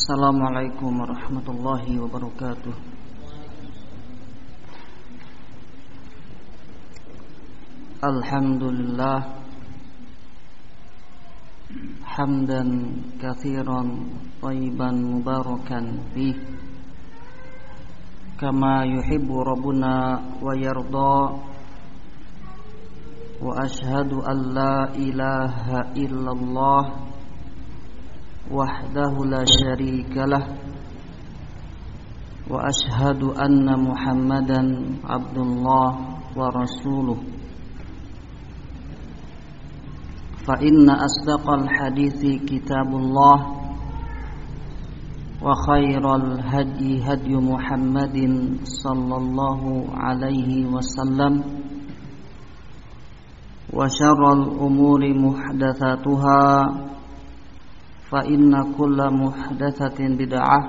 Assalamualaikum warahmatullahi wabarakatuh. Alhamdulillah Hamdan kathiran Tayyiban mubarakan Fih. Kama yuhibbu Rabbuna Wa yarda. Wa ilaha illallah la sharika lah Wa ashadu anna muhammadan Abdullah wa rasuluh فإن أصدق الحديث كتاب الله وخير الهدي هدي محمد صلى الله عليه وسلم وشر الأمور محدثاتها فإن كل محدثة بدعة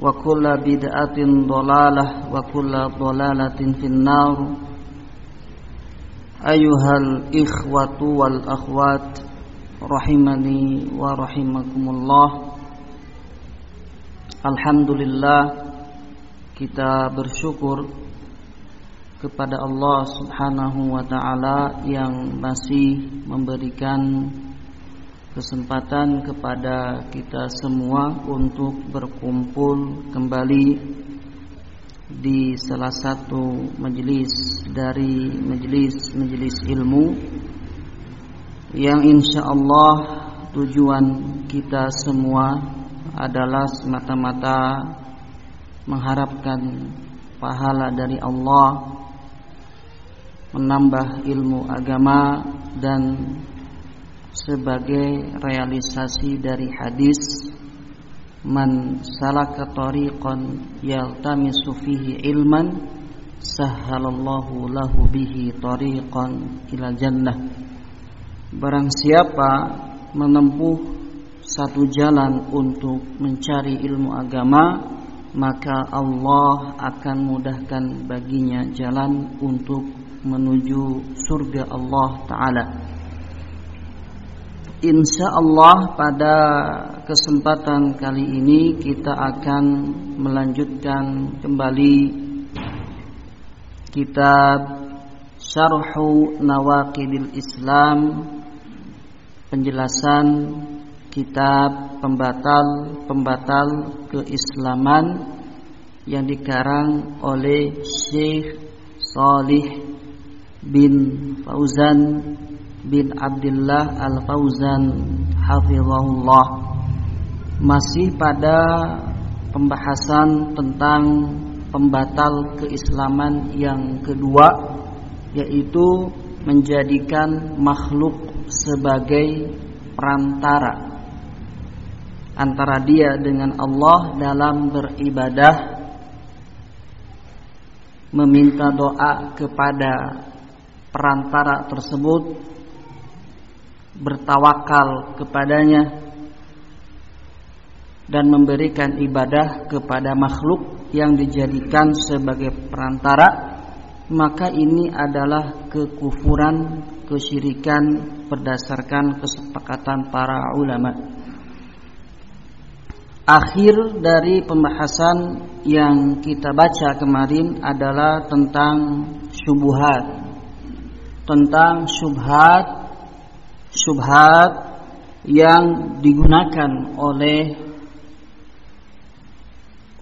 وكل بدعة ضلالة وكل ضلالة في النار Ayuhal ikhwatu wal akhwat Rahimani wa rahimakumullah Alhamdulillah Kita bersyukur Kepada Allah subhanahu wa ta'ala Yang masih memberikan Kesempatan kepada kita semua Untuk berkumpul kembali di salah satu majelis dari majelis-majelis ilmu yang insya Allah tujuan kita semua adalah semata-mata mengharapkan pahala dari Allah menambah ilmu agama dan sebagai realisasi dari hadis Man salaka tariqan yaltamisu fihi ilman Sahhalallahu lahu bihi tariqan ila jannah. Barang siapa menempuh satu jalan untuk mencari ilmu agama Maka Allah akan mudahkan baginya jalan untuk menuju surga Allah Ta'ala Insya Allah pada kesempatan kali ini kita akan melanjutkan kembali kitab Syarhu Nawaqidil Islam penjelasan kitab pembatal-pembatal keislaman yang dikarang oleh Syekh Salih bin Fauzan bin Abdullah Al-Fauzan hafizahullah. Masih pada pembahasan tentang pembatal keislaman yang kedua yaitu menjadikan makhluk sebagai perantara. Antara dia dengan Allah dalam beribadah meminta doa kepada perantara tersebut bertawakal kepadanya dan memberikan ibadah kepada makhluk yang dijadikan sebagai perantara maka ini adalah kekufuran kesyirikan berdasarkan kesepakatan para ulama. Akhir dari pembahasan yang kita baca kemarin adalah tentang syubhat. Tentang syubhat syubhat yang digunakan oleh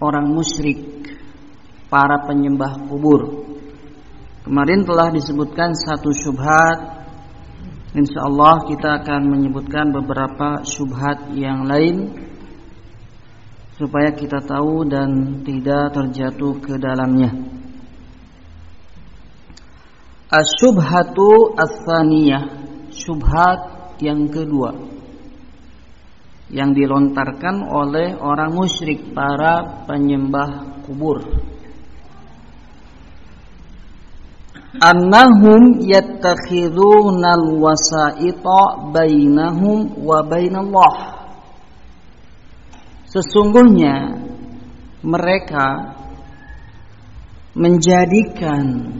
orang musyrik para penyembah kubur. Kemarin telah disebutkan satu syubhat. Insyaallah kita akan menyebutkan beberapa syubhat yang lain supaya kita tahu dan tidak terjatuh ke dalamnya. Asyubhatu ats-tsaniyah syubhat yang kedua yang dilontarkan oleh orang musyrik para penyembah kubur. Annahum yattakhiduna alwasaita bainahum wa bainallah. Sesungguhnya mereka menjadikan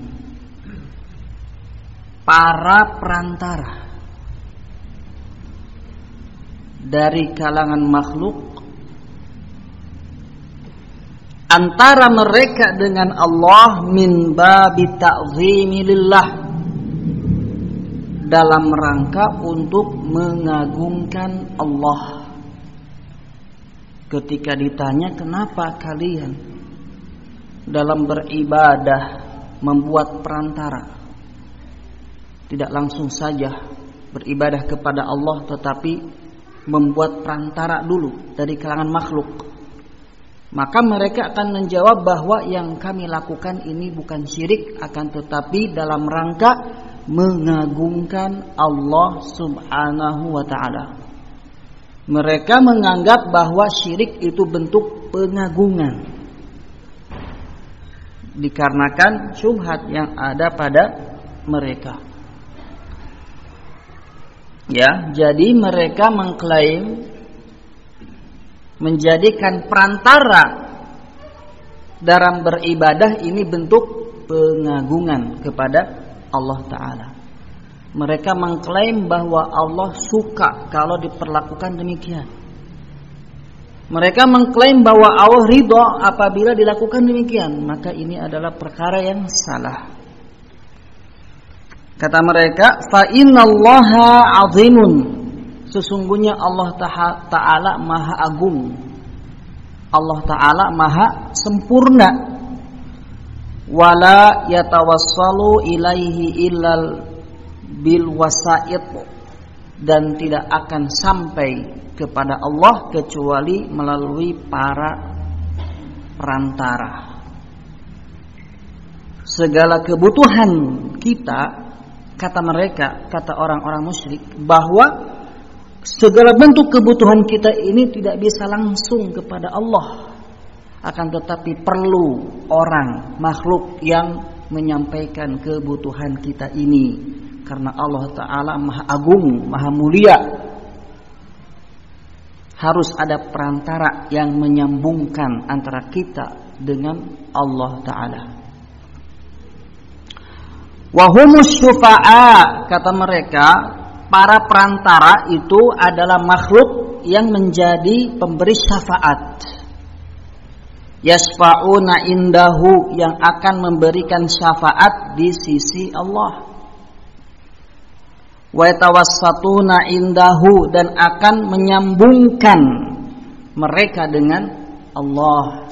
para perantara dari kalangan makhluk antara mereka dengan Allah min babi ta'zimi lillah dalam rangka untuk mengagungkan Allah. Ketika ditanya kenapa kalian dalam beribadah membuat perantara? Tidak langsung saja beribadah kepada Allah tetapi membuat perantara dulu dari kalangan makhluk maka mereka akan menjawab bahwa yang kami lakukan ini bukan syirik akan tetapi dalam rangka mengagungkan Allah Subhanahu wa taala. Mereka menganggap bahwa syirik itu bentuk pengagungan. Dikarenakan syubhat yang ada pada mereka. Ya, jadi mereka mengklaim menjadikan perantara dalam beribadah ini bentuk pengagungan kepada Allah taala. Mereka mengklaim bahwa Allah suka kalau diperlakukan demikian. Mereka mengklaim bahwa Allah ridho apabila dilakukan demikian. Maka ini adalah perkara yang salah. Kata mereka, fa innallaha azimun. Sesungguhnya Allah Ta'ala maha agung. Allah Ta'ala maha sempurna. Wala yatawassalu ilaihi illal bil wasa'id dan tidak akan sampai kepada Allah kecuali melalui para perantara. Segala kebutuhan kita kata mereka, kata orang-orang musyrik bahwa segala bentuk kebutuhan kita ini tidak bisa langsung kepada Allah. Akan tetapi perlu orang makhluk yang menyampaikan kebutuhan kita ini karena Allah taala Maha Agung, Maha Mulia. Harus ada perantara yang menyambungkan antara kita dengan Allah taala. Wahumus syufa'a kata mereka para perantara itu adalah makhluk yang menjadi pemberi syafaat. Yasfa'una indahu yang akan memberikan syafaat di sisi Allah. Wa yatawassatuna indahu dan akan menyambungkan mereka dengan Allah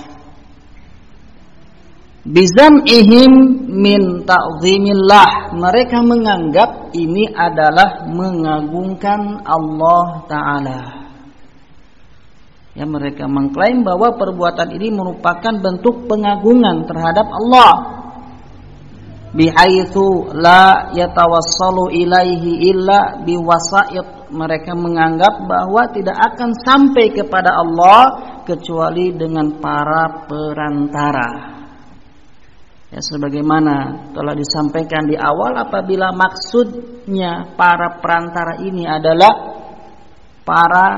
bizam'ihim min ta'zimillah. Mereka menganggap ini adalah mengagungkan Allah taala. Ya mereka mengklaim bahwa perbuatan ini merupakan bentuk pengagungan terhadap Allah. Bihaitsu la yatawassalu ilaihi illa biwasait mereka menganggap bahwa tidak akan sampai kepada Allah kecuali dengan para perantara Ya sebagaimana telah disampaikan di awal apabila maksudnya para perantara ini adalah para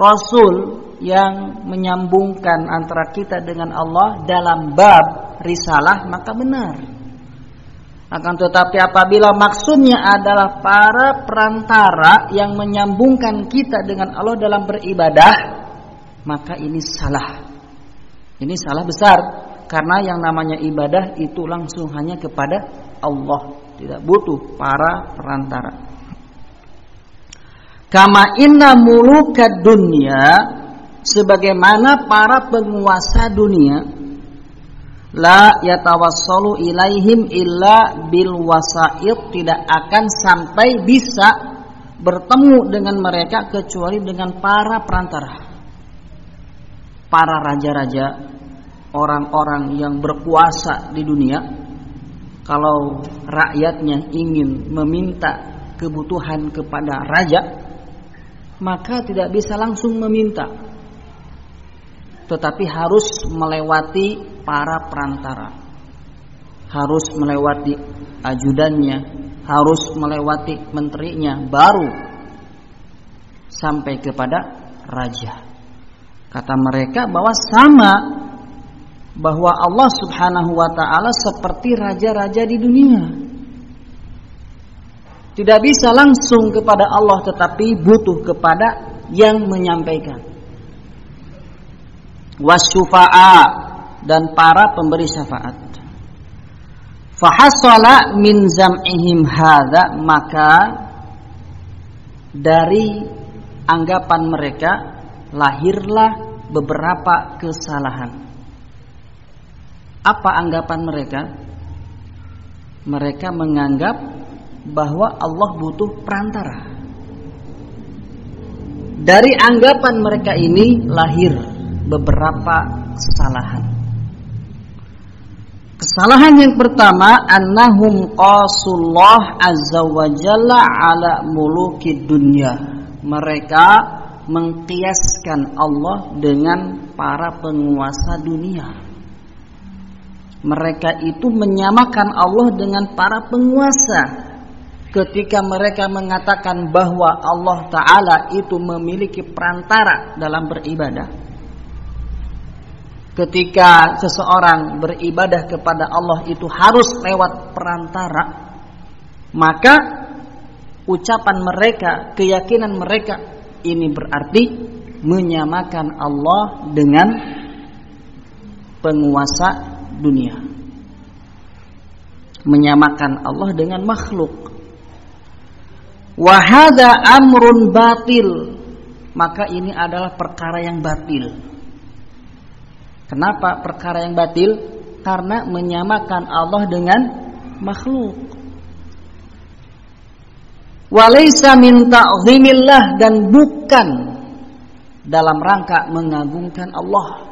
rasul yang menyambungkan antara kita dengan Allah dalam bab risalah maka benar. Akan tetapi apabila maksudnya adalah para perantara yang menyambungkan kita dengan Allah dalam beribadah maka ini salah. Ini salah besar karena yang namanya ibadah itu langsung hanya kepada Allah, tidak butuh para perantara. Kama inna mulukad dunia sebagaimana para penguasa dunia la yatawassalu ilaihim illa bil wasaid tidak akan sampai bisa bertemu dengan mereka kecuali dengan para perantara para raja-raja orang-orang yang berkuasa di dunia kalau rakyatnya ingin meminta kebutuhan kepada raja maka tidak bisa langsung meminta tetapi harus melewati para perantara harus melewati ajudannya harus melewati menterinya baru sampai kepada raja. Kata mereka bahwa sama bahwa Allah Subhanahu wa taala seperti raja-raja di dunia. Tidak bisa langsung kepada Allah tetapi butuh kepada yang menyampaikan. Wasyufa'a dan para pemberi syafaat. Fahasala min zam'ihim hadza maka dari anggapan mereka lahirlah beberapa kesalahan apa anggapan mereka mereka menganggap bahwa Allah butuh perantara dari anggapan mereka ini lahir beberapa kesalahan. Kesalahan yang pertama annahum qasullah azza wa ala muluki dunya. Mereka mengkiaskan Allah dengan para penguasa dunia. Mereka itu menyamakan Allah dengan para penguasa. Ketika mereka mengatakan bahwa Allah Ta'ala itu memiliki perantara dalam beribadah. Ketika seseorang beribadah kepada Allah itu harus lewat perantara maka ucapan mereka, keyakinan mereka ini berarti menyamakan Allah dengan penguasa dunia menyamakan Allah dengan makhluk Wahada amrun batil maka ini adalah perkara yang batil. Kenapa perkara yang batil? Karena menyamakan Allah dengan makhluk. Walaysa min ta'zimillah dan bukan dalam rangka mengagungkan Allah.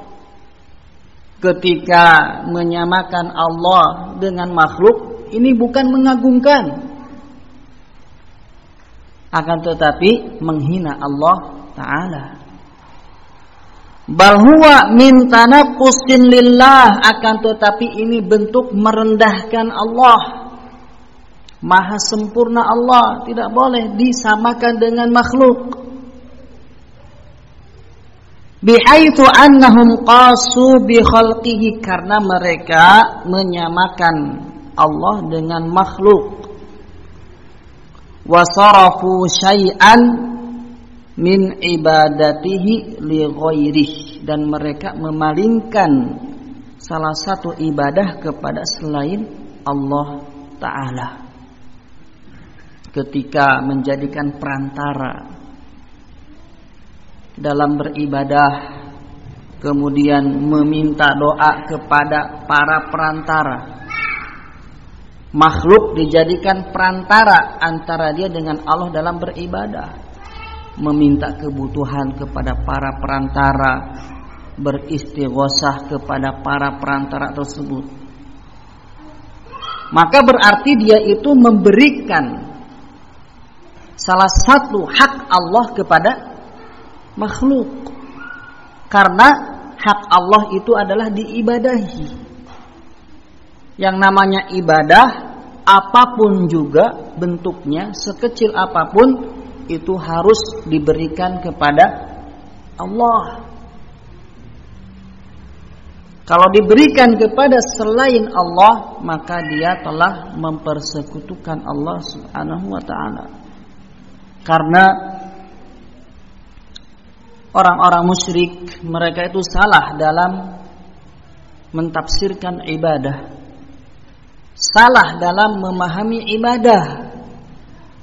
Ketika menyamakan Allah dengan makhluk, ini bukan mengagungkan, akan tetapi menghina Allah taala. Bal huwa min lillah akan tetapi ini bentuk merendahkan Allah. Maha sempurna Allah tidak boleh disamakan dengan makhluk. Bihaitsu annahum qasu bi khalqihi karena mereka menyamakan Allah dengan makhluk. Wasarafu syai'an min ibadatihi li ghairih dan mereka memalingkan salah satu ibadah kepada selain Allah taala. Ketika menjadikan perantara dalam beribadah kemudian meminta doa kepada para perantara. Makhluk dijadikan perantara antara dia dengan Allah dalam beribadah. Meminta kebutuhan kepada para perantara beristighosah kepada para perantara tersebut. Maka berarti dia itu memberikan salah satu hak Allah kepada makhluk karena hak Allah itu adalah diibadahi yang namanya ibadah apa pun juga bentuknya sekecil apa pun itu harus diberikan kepada Allah. Kalau diberikan kepada selain Allah, maka dia telah mempersekutukan Allah Subhanahu wa taala. Karena orang-orang musyrik mereka itu salah dalam mentafsirkan ibadah salah dalam memahami ibadah.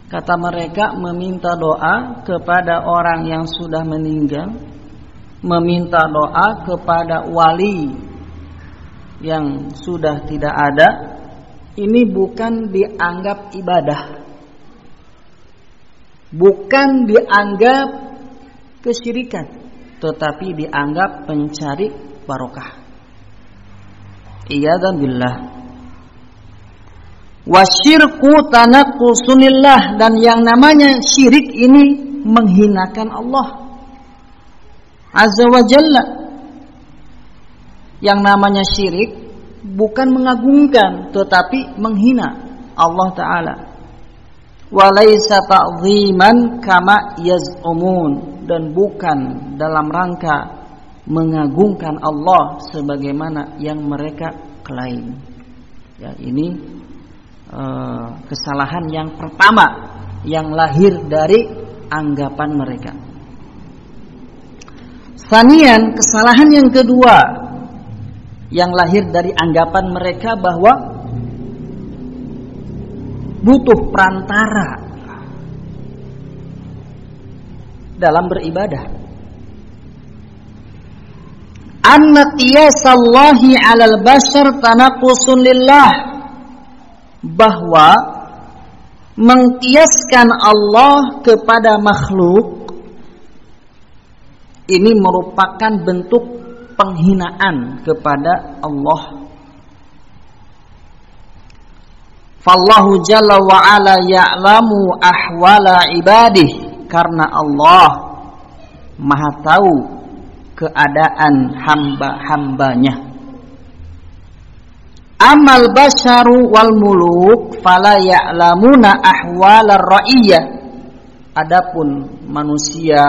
Kata mereka meminta doa kepada orang yang sudah meninggal, meminta doa kepada wali yang sudah tidak ada, ini bukan dianggap ibadah. Bukan dianggap kesyirikan, tetapi dianggap pencari barokah. Iya dan billah. Wasyirku tanakusunillah dan yang namanya syirik ini menghinakan Allah Azza wa Jalla. Yang namanya syirik bukan mengagungkan tetapi menghina Allah taala. Walaysa ta'ziman kama yaz'umun dan bukan dalam rangka mengagungkan Allah sebagaimana yang mereka klaim. Ya, ini Eh, kesalahan yang pertama yang lahir dari anggapan mereka. Sanian, kesalahan yang kedua yang lahir dari anggapan mereka bahwa butuh perantara dalam beribadah. Anna qiyasallahi 'alal bashar tanaqusun lillah bahwa mengkiaskan Allah kepada makhluk ini merupakan bentuk penghinaan kepada Allah. Fallahu jalla wa ala ya'lamu ahwala ibadih karena Allah Maha tahu keadaan hamba-hambanya. Amal basyaru wal muluk fala ya'lamuna ahwalar ra'iyah. Adapun manusia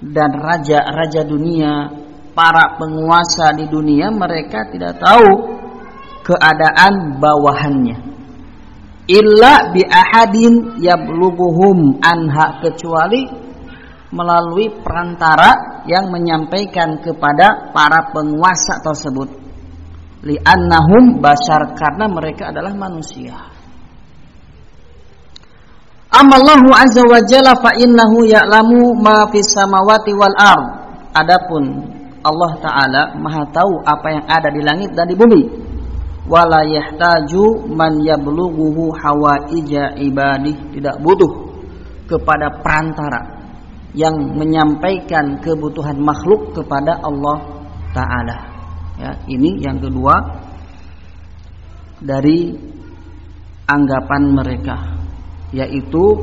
dan raja-raja dunia, para penguasa di dunia mereka tidak tahu keadaan bawahannya. Illa bi ahadin yablughuhum anha kecuali melalui perantara yang menyampaikan kepada para penguasa tersebut. Li'annahum bashar karena mereka adalah manusia. Amallahu azza wa jalla fa innahu ya'lamu ma fis samawati wal ard. Adapun Allah taala Maha tahu apa yang ada di langit dan di bumi. Wala yahtaju man yablughuhu hawaija ibadih. Tidak butuh kepada perantara yang menyampaikan kebutuhan makhluk kepada Allah taala. Ya, ini yang kedua dari anggapan mereka yaitu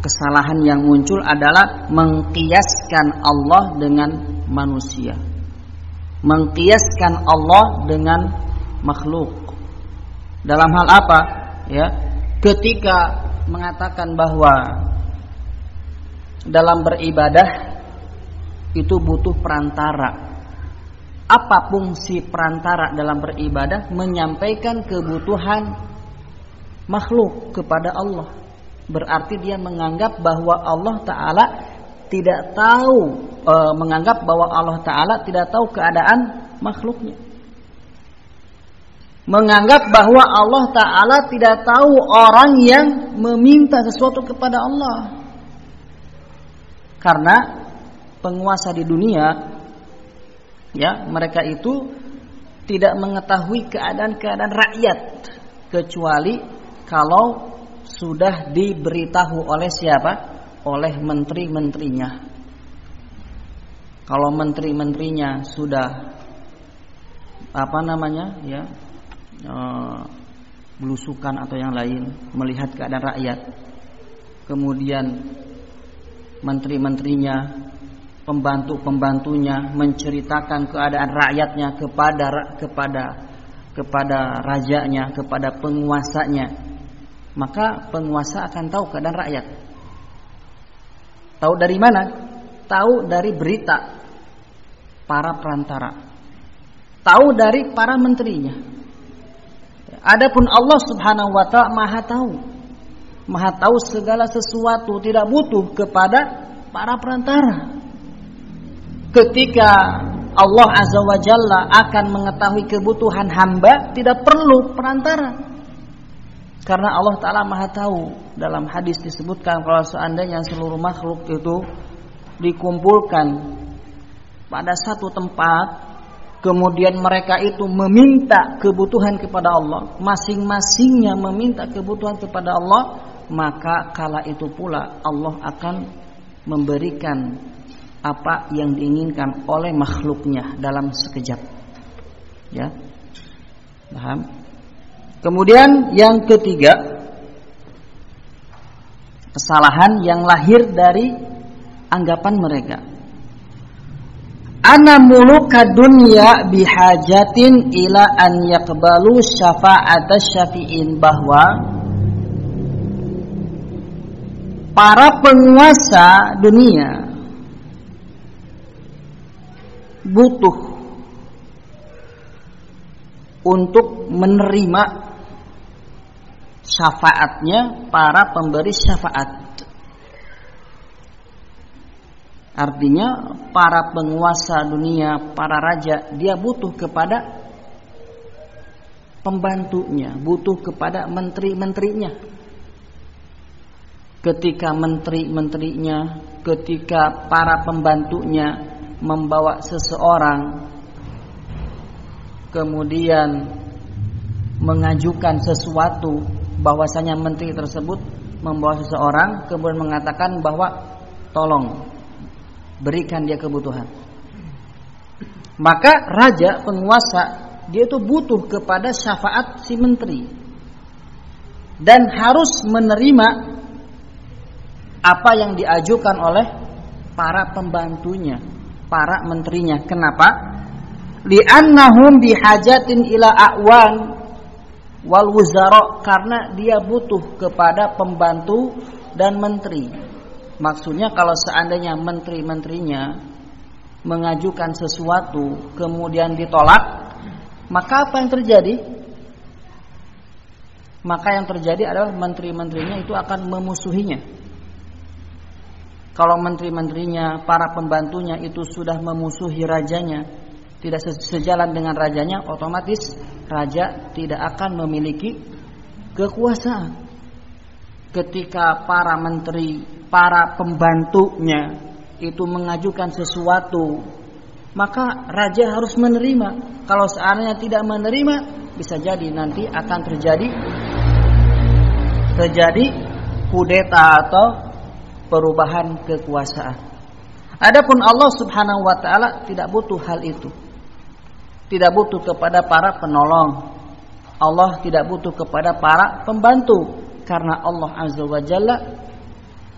kesalahan yang muncul adalah mengkiaskan Allah dengan manusia. Mengkiaskan Allah dengan makhluk. Dalam hal apa? Ya, ketika mengatakan bahwa dalam beribadah itu butuh perantara. Apa fungsi perantara dalam beribadah? Menyampaikan kebutuhan makhluk kepada Allah berarti dia menganggap bahwa Allah taala tidak tahu e, menganggap bahwa Allah taala tidak tahu keadaan makhluknya. Menganggap bahwa Allah taala tidak tahu orang yang meminta sesuatu kepada Allah. Karena penguasa di dunia ya, mereka itu tidak mengetahui keadaan-keadaan rakyat kecuali kalau sudah diberitahu oleh siapa? Oleh menteri-menterinya. Kalau menteri-menterinya sudah apa namanya ya e, belusukan atau yang lain melihat keadaan rakyat, kemudian menteri-menterinya, pembantu-pembantunya menceritakan keadaan rakyatnya kepada kepada kepada rajanya, kepada penguasanya maka penguasa akan tahu keadaan rakyat. Tahu dari mana? Tahu dari berita para perantara. Tahu dari para menterinya. Adapun Allah Subhanahu wa taala Maha tahu. Maha tahu segala sesuatu, tidak butuh kepada para perantara. Ketika Allah Azza wa Jalla akan mengetahui kebutuhan hamba, tidak perlu perantara. Karena Allah Ta'ala maha tahu Dalam hadis disebutkan Kalau seandainya seluruh makhluk itu Dikumpulkan Pada satu tempat Kemudian mereka itu meminta kebutuhan kepada Allah Masing-masingnya meminta kebutuhan kepada Allah Maka kala itu pula Allah akan memberikan Apa yang diinginkan oleh makhluknya Dalam sekejap Ya Paham? Kemudian yang ketiga kesalahan yang lahir dari anggapan mereka. Ana muluka dunya bihajatin ila an yaqbalu syafa'at syafi'in bahwa para penguasa dunia butuh untuk menerima syafaatnya para pemberi syafaat. Artinya para penguasa dunia, para raja, dia butuh kepada pembantunya, butuh kepada menteri-menterinya. Ketika menteri-menterinya, ketika para pembantunya membawa seseorang kemudian mengajukan sesuatu bahwasanya menteri tersebut membawa seseorang kemudian mengatakan bahwa tolong berikan dia kebutuhan. Maka raja penguasa dia itu butuh kepada syafaat si menteri dan harus menerima apa yang diajukan oleh para pembantunya, para menterinya. Kenapa? Li'annahum bihajatin ila a'wan wal wuzara karena dia butuh kepada pembantu dan menteri. Maksudnya kalau seandainya menteri-menterinya mengajukan sesuatu kemudian ditolak, maka apa yang terjadi? Maka yang terjadi adalah menteri-menterinya itu akan memusuhinya. Kalau menteri-menterinya, para pembantunya itu sudah memusuhi rajanya, tidak sejalan dengan rajanya, otomatis raja tidak akan memiliki kekuasaan. Ketika para menteri para pembantunya itu mengajukan sesuatu, maka raja harus menerima. Kalau seandainya tidak menerima, bisa jadi nanti akan terjadi terjadi kudeta atau perubahan kekuasaan. Adapun Allah Subhanahu wa taala tidak butuh hal itu. Tidak butuh kepada para penolong. Allah tidak butuh kepada para pembantu karena Allah Azza wa Jalla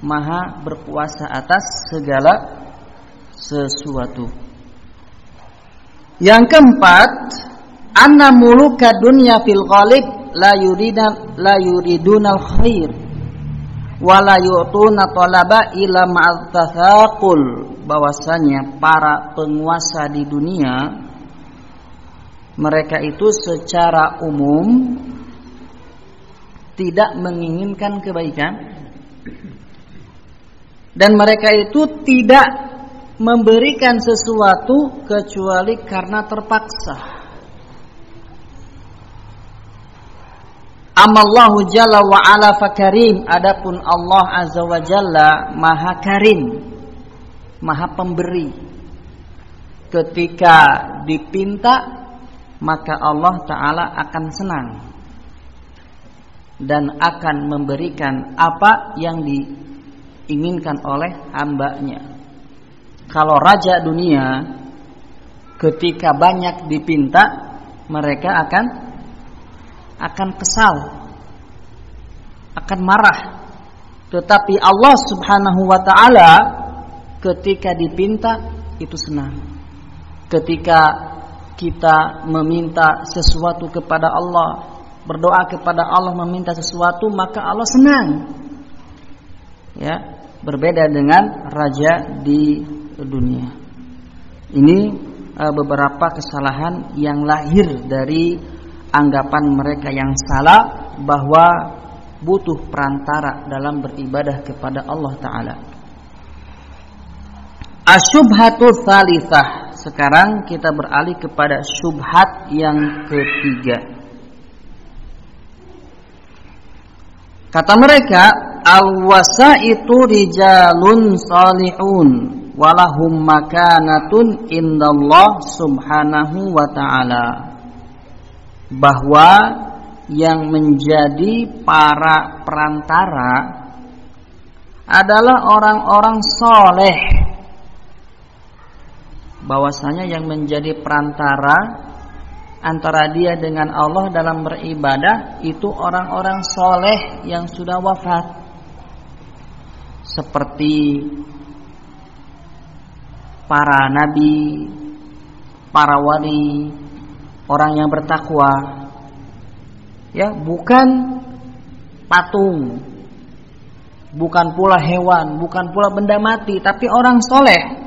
maha berkuasa atas segala sesuatu. Yang keempat, anna muluka dunya fil ghalib la yuridan la yuridunal khair wa la yu'tuna talaba ila ma'tathaqul bahwasanya para penguasa di dunia mereka itu secara umum tidak menginginkan kebaikan. Dan mereka itu tidak memberikan sesuatu kecuali karena terpaksa. Amallahu jalla wa ala fakarim Adapun Allah azza wa jalla maha karim Maha pemberi. Ketika dipinta Maka Allah ta'ala akan senang Dan akan memberikan apa yang di inginkan oleh hambanya. Kalau raja dunia ketika banyak dipinta mereka akan akan kesal, akan marah. Tetapi Allah Subhanahu wa taala ketika dipinta itu senang. Ketika kita meminta sesuatu kepada Allah, berdoa kepada Allah meminta sesuatu, maka Allah senang ya berbeda dengan raja di dunia. Ini uh, beberapa kesalahan yang lahir dari anggapan mereka yang salah bahwa butuh perantara dalam beribadah kepada Allah taala. Asyubhatu thalithah. Sekarang kita beralih kepada syubhat yang ketiga. Kata mereka, al-wasa itu rijalun salihun walahum makanatun indallah subhanahu wa ta'ala. Bahwa yang menjadi para perantara adalah orang-orang soleh. Bahwasanya yang menjadi perantara antara dia dengan Allah dalam beribadah itu orang-orang soleh yang sudah wafat. Seperti para nabi, para wali, orang yang bertakwa. Ya, bukan patung, bukan pula hewan, bukan pula benda mati, tapi orang soleh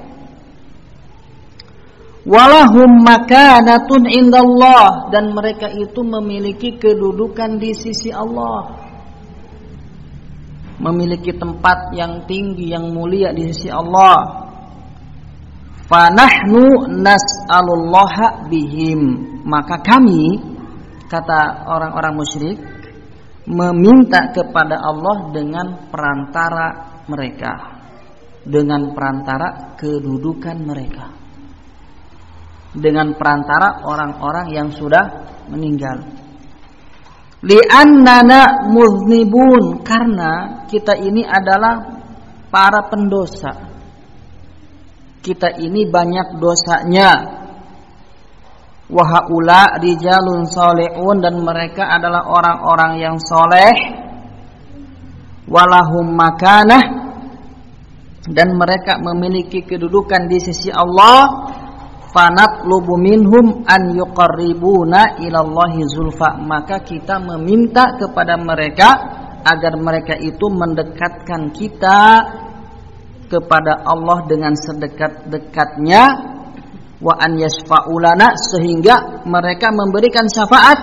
walahum makanatun indallah dan mereka itu memiliki kedudukan di sisi Allah memiliki tempat yang tinggi yang mulia di sisi Allah Fanahnu nas'alullaha bihim. Maka kami kata orang-orang musyrik meminta kepada Allah dengan perantara mereka. Dengan perantara kedudukan mereka. Dengan perantara orang-orang yang sudah meninggal. Li'annana muznibun karena kita ini adalah para pendosa. Kita ini banyak dosanya. Wahaula rijalun solehun dan mereka adalah orang-orang yang soleh. Walahum makanah dan mereka memiliki kedudukan di sisi Allah fanatlubu minhum an yuqarribuna ilallahi zulfa. Maka kita meminta kepada mereka agar mereka itu mendekatkan kita kepada Allah dengan sedekat-dekatnya. Wa an yasfaulana sehingga mereka memberikan syafaat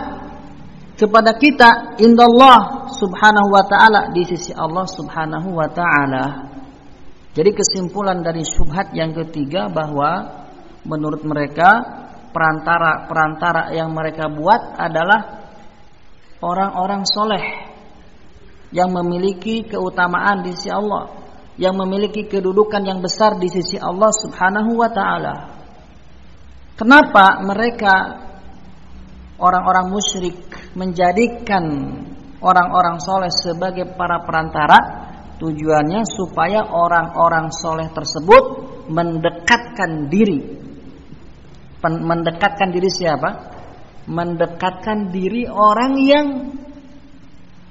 kepada kita. Indallah subhanahu wa taala di sisi Allah subhanahu wa taala. Jadi kesimpulan dari syubhat yang ketiga bahwa menurut mereka perantara-perantara yang mereka buat adalah orang-orang soleh yang memiliki keutamaan di sisi Allah, yang memiliki kedudukan yang besar di sisi Allah Subhanahu wa taala. Kenapa mereka orang-orang musyrik menjadikan orang-orang soleh sebagai para perantara? Tujuannya supaya orang-orang soleh tersebut mendekatkan diri mendekatkan diri siapa? Mendekatkan diri orang yang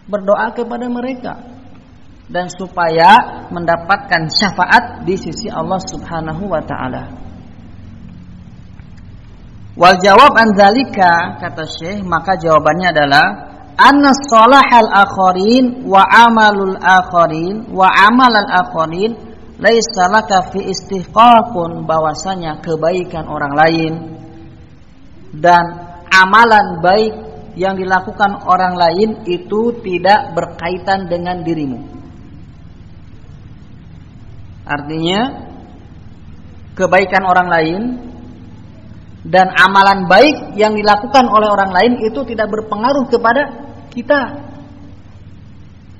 berdoa kepada mereka dan supaya mendapatkan syafaat di sisi Allah Subhanahu wa taala. Wal jawab an zalika kata Syekh maka jawabannya adalah anna salahal akharin wa amalul akharin wa amalal akharin laisa laka fi istihqaqun bahwasanya kebaikan orang lain dan amalan baik yang dilakukan orang lain itu tidak berkaitan dengan dirimu. Artinya kebaikan orang lain dan amalan baik yang dilakukan oleh orang lain itu tidak berpengaruh kepada kita.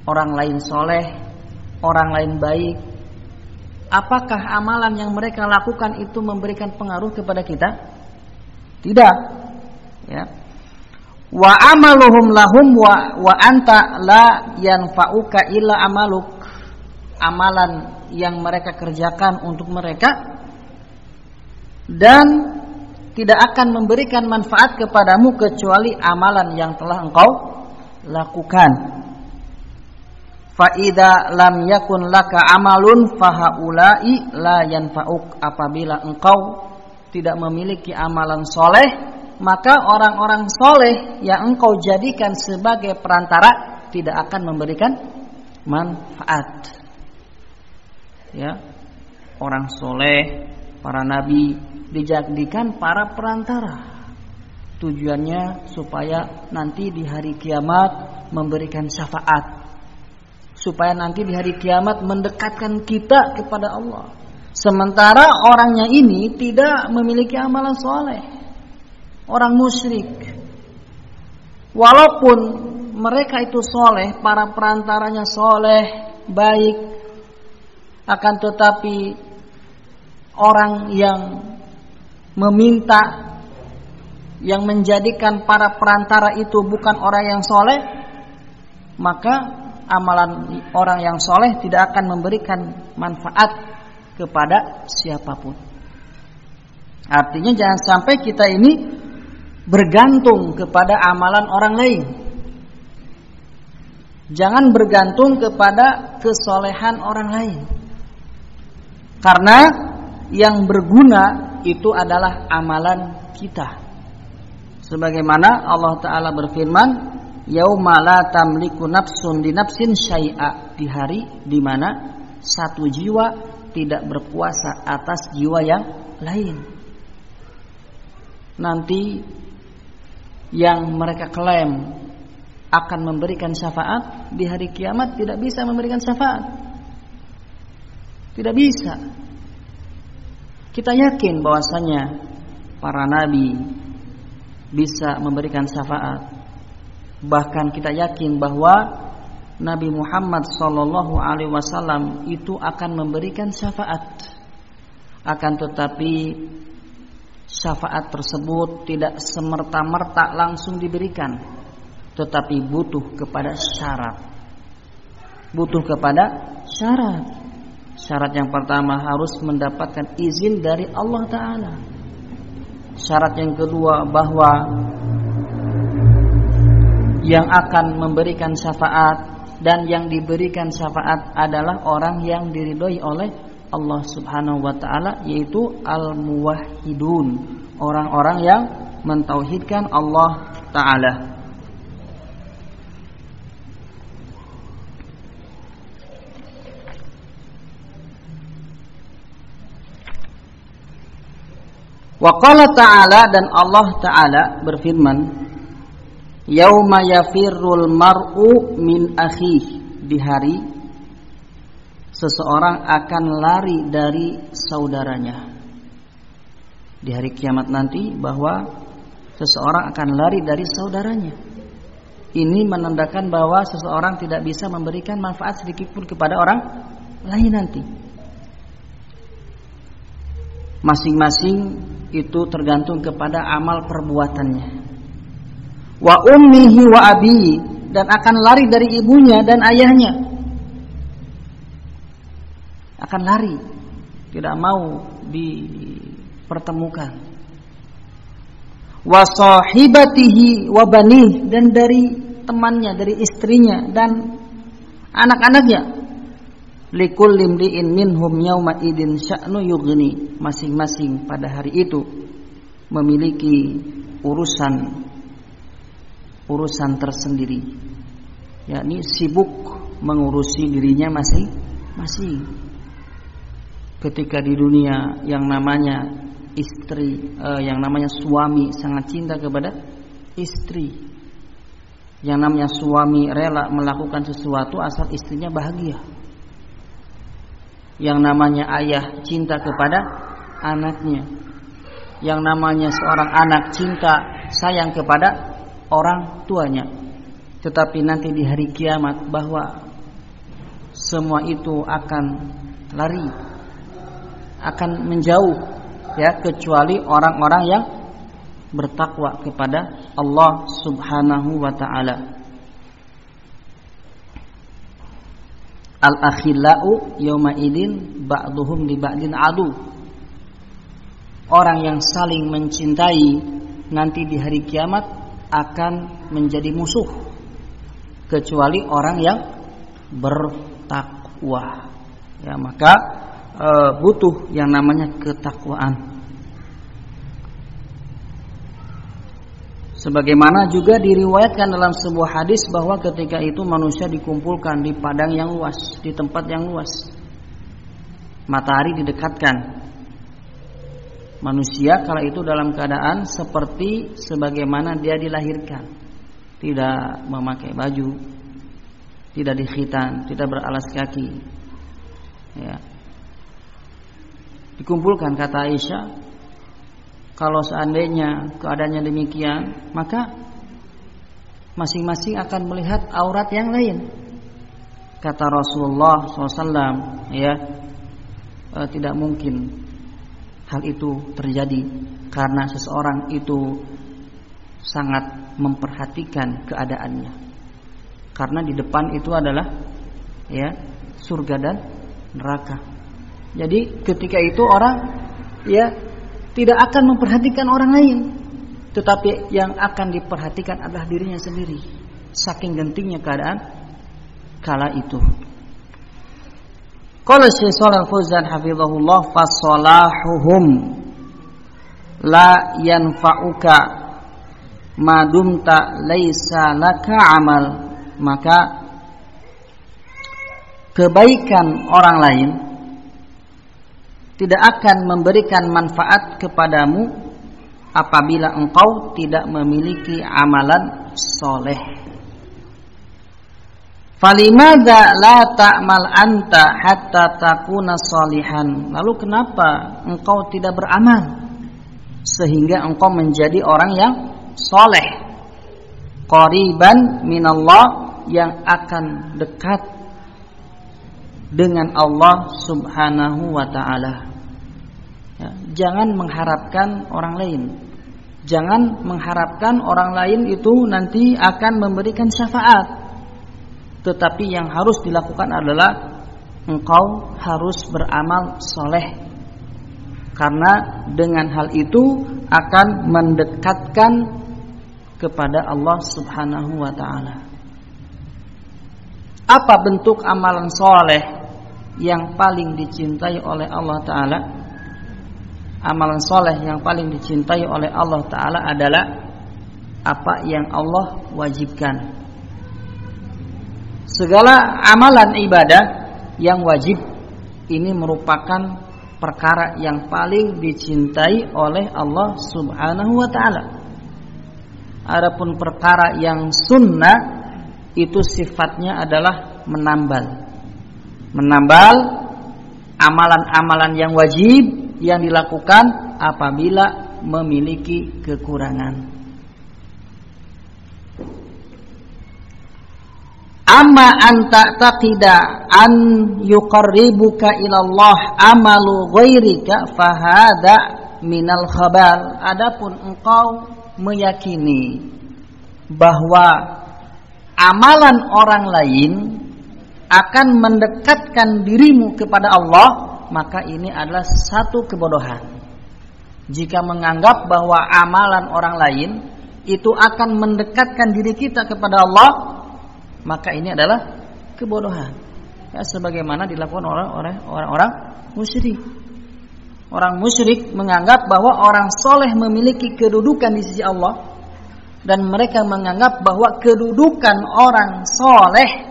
Orang lain soleh, orang lain baik, apakah amalan yang mereka lakukan itu memberikan pengaruh kepada kita? Tidak. Ya. Wa amaluhum lahum wa wa anta la yanfa'uka illa amaluk. Amalan yang mereka kerjakan untuk mereka dan tidak akan memberikan manfaat kepadamu kecuali amalan yang telah engkau lakukan. Faida lam yakun laka amalun fahaulai la yanfa'uk. Apabila engkau tidak memiliki amalan soleh maka orang-orang soleh yang engkau jadikan sebagai perantara tidak akan memberikan manfaat. Ya orang soleh para nabi dijadikan para perantara. Tujuannya supaya nanti di hari kiamat memberikan syafaat supaya nanti di hari kiamat mendekatkan kita kepada Allah. Sementara orangnya ini tidak memiliki amalan soleh, orang musyrik. Walaupun mereka itu soleh, para perantaranya soleh, baik, akan tetapi orang yang meminta, yang menjadikan para perantara itu bukan orang yang soleh, maka amalan orang yang soleh tidak akan memberikan manfaat kepada siapa pun. Artinya jangan sampai kita ini bergantung kepada amalan orang lain. Jangan bergantung kepada kesolehan orang lain. Karena yang berguna itu adalah amalan kita. Sebagaimana Allah Ta'ala berfirman yauma la tamliku nafsun di nafsin syai'a di hari di mana satu jiwa tidak berkuasa atas jiwa yang lain. Nanti yang mereka klaim akan memberikan syafaat di hari kiamat tidak bisa memberikan syafaat. Tidak bisa. Kita yakin bahwasanya para nabi bisa memberikan syafaat. Bahkan kita yakin bahwa Nabi Muhammad sallallahu alaihi wasallam itu akan memberikan syafaat. Akan tetapi syafaat tersebut tidak semerta-merta langsung diberikan, tetapi butuh kepada syarat. Butuh kepada syarat. Syarat yang pertama harus mendapatkan izin dari Allah Ta'ala Syarat yang kedua bahwa Yang akan memberikan syafaat Dan yang diberikan syafaat adalah orang yang diridhoi oleh Allah Subhanahu wa taala yaitu al-muwahhidun, orang-orang yang mentauhidkan Allah taala. Wa qala ta'ala dan Allah taala berfirman Yauma yafirrul mar'u min akhih di hari seseorang akan lari dari saudaranya. Di hari kiamat nanti bahwa seseorang akan lari dari saudaranya. Ini menandakan bahwa seseorang tidak bisa memberikan manfaat sedikit pun kepada orang lain nanti. Masing-masing itu tergantung kepada amal perbuatannya. Wa ummihi wa abi dan akan lari dari ibunya dan ayahnya. Akan lari, tidak mau dipertemukan. Wa sahibatihi wa banih dan dari temannya, dari istrinya dan anak-anaknya likul limri'in minhum yawma idin sya'nu yughni masing-masing pada hari itu memiliki urusan urusan tersendiri. Yakni sibuk mengurusi dirinya masing-masing. Ketika di dunia yang namanya istri eh, yang namanya suami sangat cinta kepada istri. Yang namanya suami rela melakukan sesuatu asal istrinya bahagia. Yang namanya ayah cinta kepada anaknya. Yang namanya seorang anak cinta sayang kepada orang tuanya. Tetapi nanti di hari kiamat bahwa semua itu akan lari akan menjauh ya kecuali orang-orang yang bertakwa kepada Allah Subhanahu wa taala. Al akhillau yawma idin ba'duhum li ba'din adu. Orang yang saling mencintai nanti di hari kiamat akan menjadi musuh kecuali orang yang bertakwa ya maka e, butuh yang namanya ketakwaan Sebagaimana juga diriwayatkan dalam sebuah hadis bahwa ketika itu manusia dikumpulkan di padang yang luas, di tempat yang luas. Matahari didekatkan. Manusia kala itu dalam keadaan seperti sebagaimana dia dilahirkan. Tidak memakai baju, tidak dikhitan, tidak beralas kaki. Ya. Dikumpulkan kata Aisyah kalau seandainya keadaannya demikian, maka masing-masing akan melihat aurat yang lain. Kata Rasulullah SAW, ya, e, tidak mungkin hal itu terjadi karena seseorang itu sangat memperhatikan keadaannya. Karena di depan itu adalah ya surga dan neraka. Jadi ketika itu orang ya tidak akan memperhatikan orang lain tetapi yang akan diperhatikan adalah dirinya sendiri saking gentingnya keadaan kala itu Qala Syekh Shalal Fauzan hafizahullah fasalahuhum la yanfa'uka madumta laisa laka amal maka kebaikan orang lain tidak akan memberikan manfaat kepadamu apabila engkau tidak memiliki amalan soleh. Falimadza la ta'mal anta hatta takuna salihan? Lalu kenapa engkau tidak beramal sehingga engkau menjadi orang yang soleh? Qariban minallah yang akan dekat dengan Allah Subhanahu wa taala. Ya, jangan mengharapkan orang lain. Jangan mengharapkan orang lain itu nanti akan memberikan syafaat tetapi yang harus dilakukan adalah engkau harus beramal soleh karena dengan hal itu akan mendekatkan kepada Allah Subhanahu wa taala. Apa bentuk amalan soleh yang paling dicintai oleh Allah taala? Amalan soleh yang paling dicintai oleh Allah taala adalah apa yang Allah wajibkan segala amalan ibadah yang wajib ini merupakan perkara yang paling dicintai oleh Allah Subhanahu wa taala. Adapun perkara yang sunnah itu sifatnya adalah menambal. Menambal amalan-amalan yang wajib yang dilakukan apabila memiliki kekurangan. Amma anta taqida an yuqarribuka ilallah amalu ghairika fahada minal khabal. Adapun engkau meyakini bahwa amalan orang lain akan mendekatkan dirimu kepada Allah, maka ini adalah satu kebodohan. Jika menganggap bahwa amalan orang lain itu akan mendekatkan diri kita kepada Allah, maka ini adalah kebodohan. Ya, sebagaimana dilakukan oleh orang-orang musyrik. Orang musyrik menganggap bahwa orang soleh memiliki kedudukan di sisi Allah dan mereka menganggap bahwa kedudukan orang soleh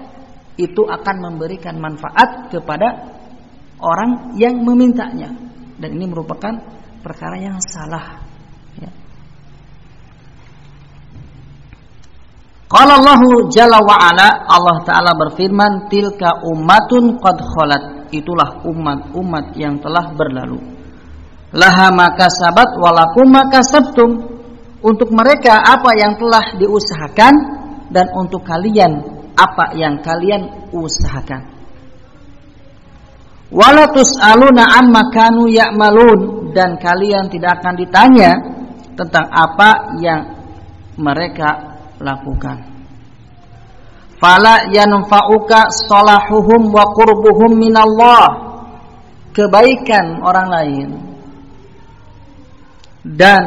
itu akan memberikan manfaat kepada orang yang memintanya dan ini merupakan perkara yang salah. Qala Allah Jalla wa ala Allah taala berfirman tilka ummatun qad khalat. Itulah umat-umat yang telah berlalu. Laha makasabat walakum makasabtum untuk mereka apa yang telah diusahakan dan untuk kalian apa yang kalian usahakan. Wala tus'aluna amma kanu ya'malun. Dan kalian tidak akan ditanya tentang apa yang mereka lakukan. Fala yanfa'uka salahuhum wa qurbuhum minallah. Kebaikan orang lain dan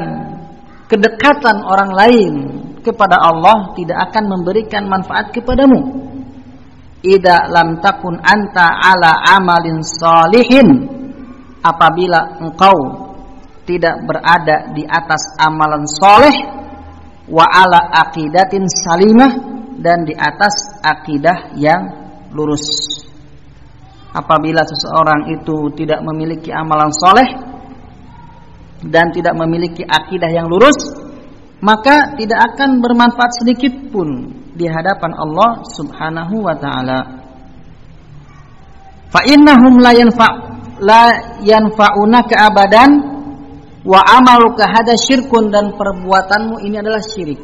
kedekatan orang lain kepada Allah tidak akan memberikan manfaat kepadamu. Ida lam takun anta ala amalin salihin apabila engkau tidak berada di atas amalan soleh wa ala aqidatin salimah dan di atas akidah yang lurus. Apabila seseorang itu tidak memiliki amalan soleh dan tidak memiliki akidah yang lurus, maka tidak akan bermanfaat sedikit pun di hadapan Allah Subhanahu wa taala. Fa innahum la yanfa la yanfa'unaka abadan wa amaluka hada syirkun dan perbuatanmu ini adalah syirik.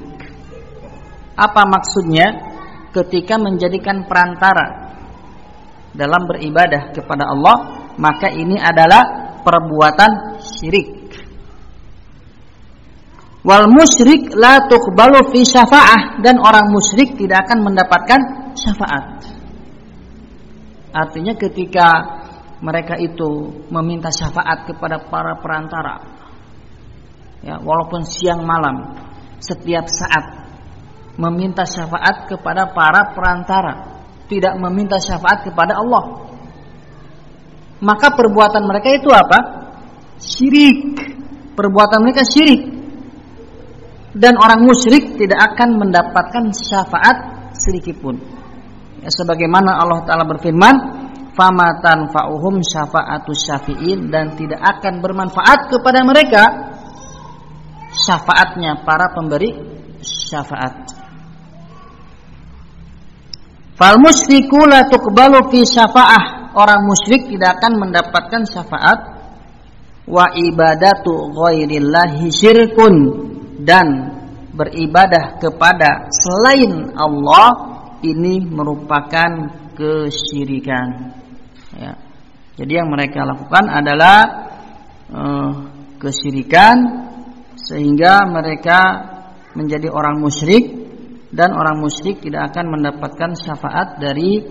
Apa maksudnya? Ketika menjadikan perantara dalam beribadah kepada Allah, maka ini adalah perbuatan syirik. Wal musyrik la tuqbalu fi syafa'ah dan orang musyrik tidak akan mendapatkan syafaat. Artinya ketika mereka itu meminta syafaat kepada para perantara ya walaupun siang malam setiap saat meminta syafaat kepada para perantara tidak meminta syafaat kepada Allah maka perbuatan mereka itu apa? Syirik. Perbuatan mereka syirik. Dan orang musyrik tidak akan mendapatkan syafaat sedikit pun ya, sebagaimana Allah taala berfirman famatan fa'uhum syafaatu syafi'in dan tidak akan bermanfaat kepada mereka syafaatnya para pemberi syafaat. Fal musyriku la tuqbalu fi syafa'ah. Orang musyrik tidak akan mendapatkan syafaat. Wa ibadatu ghairillahi syirkun dan beribadah kepada selain Allah ini merupakan kesyirikan. Ya. Jadi yang mereka lakukan adalah uh, kesyirikan sehingga mereka menjadi orang musyrik dan orang musyrik tidak akan mendapatkan syafaat dari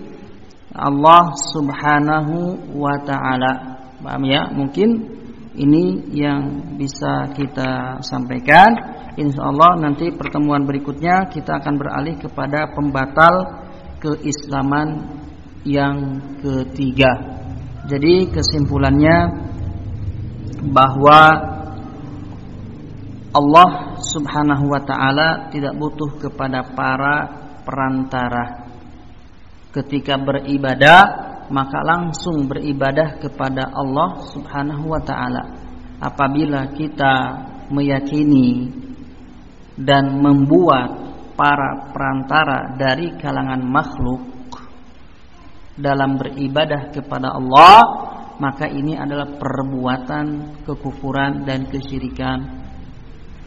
Allah Subhanahu wa taala. Paham ya? Mungkin ini yang bisa kita sampaikan. Insya Allah nanti pertemuan berikutnya kita akan beralih kepada pembatal keislaman yang ketiga. Jadi kesimpulannya bahwa Allah Subhanahu wa taala tidak butuh kepada para perantara. Ketika beribadah, maka langsung beribadah kepada Allah Subhanahu wa taala. Apabila kita meyakini dan membuat para perantara dari kalangan makhluk dalam beribadah kepada Allah, maka ini adalah perbuatan kekufuran dan kesyirikan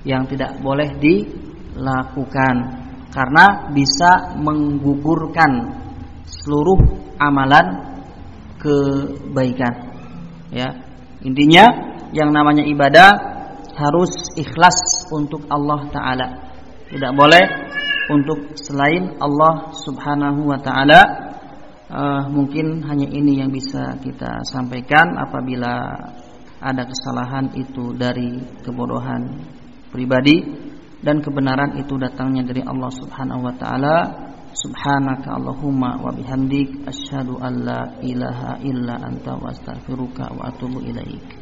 yang tidak boleh dilakukan karena bisa menggugurkan seluruh amalan kebaikan. Ya. Intinya yang namanya ibadah harus ikhlas untuk Allah taala. Tidak boleh untuk selain Allah Subhanahu wa taala. Uh, mungkin hanya ini yang bisa kita sampaikan apabila ada kesalahan itu dari kebodohan pribadi dan kebenaran itu datangnya dari Allah Subhanahu wa taala. Subhanaka allahumma wa bihamdik asyhadu an la ilaha illa anta wa astaghfiruka wa atubu ilaik